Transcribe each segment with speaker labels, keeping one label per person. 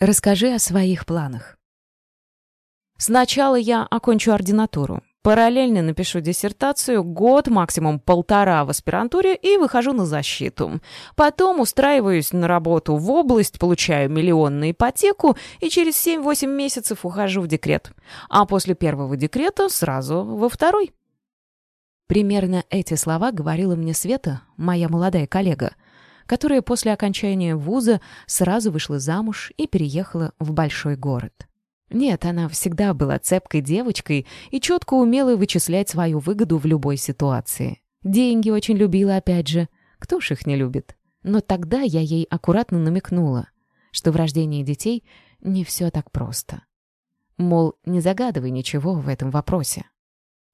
Speaker 1: Расскажи о своих планах. Сначала я окончу ординатуру. Параллельно напишу диссертацию, год, максимум полтора в аспирантуре и выхожу на защиту. Потом устраиваюсь на работу в область, получаю миллион на ипотеку и через 7-8 месяцев ухожу в декрет. А после первого декрета сразу во второй. Примерно эти слова говорила мне Света, моя молодая коллега, которая после окончания вуза сразу вышла замуж и переехала в большой город. Нет, она всегда была цепкой девочкой и четко умела вычислять свою выгоду в любой ситуации. Деньги очень любила, опять же. Кто ж их не любит? Но тогда я ей аккуратно намекнула, что в рождении детей не все так просто. Мол, не загадывай ничего в этом вопросе.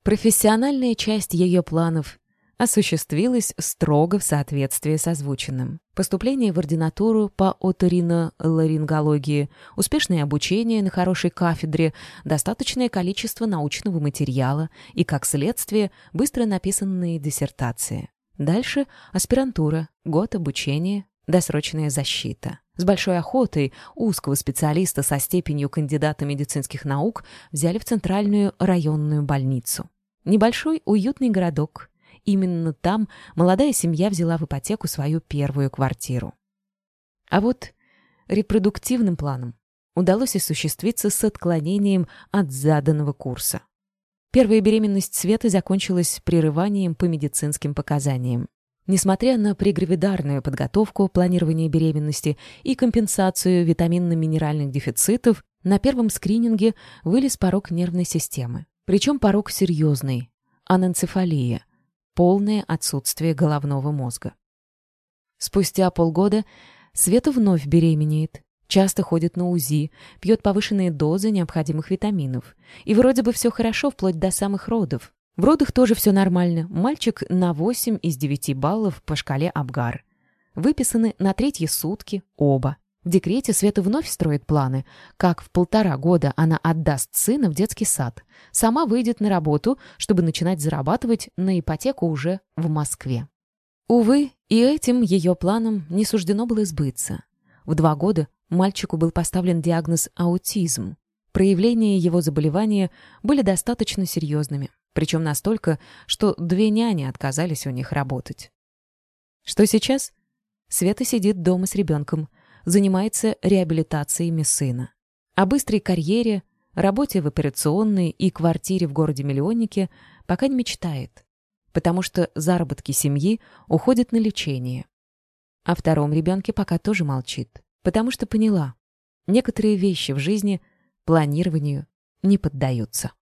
Speaker 1: Профессиональная часть ее планов осуществилась строго в соответствии с озвученным. Поступление в ординатуру по оториноларингологии, успешное обучение на хорошей кафедре, достаточное количество научного материала и, как следствие, быстро написанные диссертации. Дальше аспирантура, год обучения, досрочная защита. С большой охотой узкого специалиста со степенью кандидата медицинских наук взяли в центральную районную больницу. Небольшой уютный городок, Именно там молодая семья взяла в ипотеку свою первую квартиру. А вот репродуктивным планом удалось осуществиться с отклонением от заданного курса. Первая беременность Светы закончилась прерыванием по медицинским показаниям. Несмотря на прегравидарную подготовку, планирование беременности и компенсацию витаминно-минеральных дефицитов, на первом скрининге вылез порог нервной системы. Причем порог серьезный – аненцефалия – полное отсутствие головного мозга. Спустя полгода Света вновь беременеет, часто ходит на УЗИ, пьет повышенные дозы необходимых витаминов. И вроде бы все хорошо вплоть до самых родов. В родах тоже все нормально. Мальчик на 8 из 9 баллов по шкале Абгар. Выписаны на третьи сутки оба. В декрете Света вновь строит планы, как в полтора года она отдаст сына в детский сад, сама выйдет на работу, чтобы начинать зарабатывать на ипотеку уже в Москве. Увы, и этим ее планам не суждено было сбыться. В два года мальчику был поставлен диагноз аутизм. Проявления его заболевания были достаточно серьезными, причем настолько, что две няни отказались у них работать. Что сейчас? Света сидит дома с ребенком, занимается реабилитациями сына. О быстрой карьере, работе в операционной и квартире в городе-миллионнике пока не мечтает, потому что заработки семьи уходят на лечение. О втором ребенке пока тоже молчит, потому что поняла, некоторые вещи в жизни планированию не поддаются.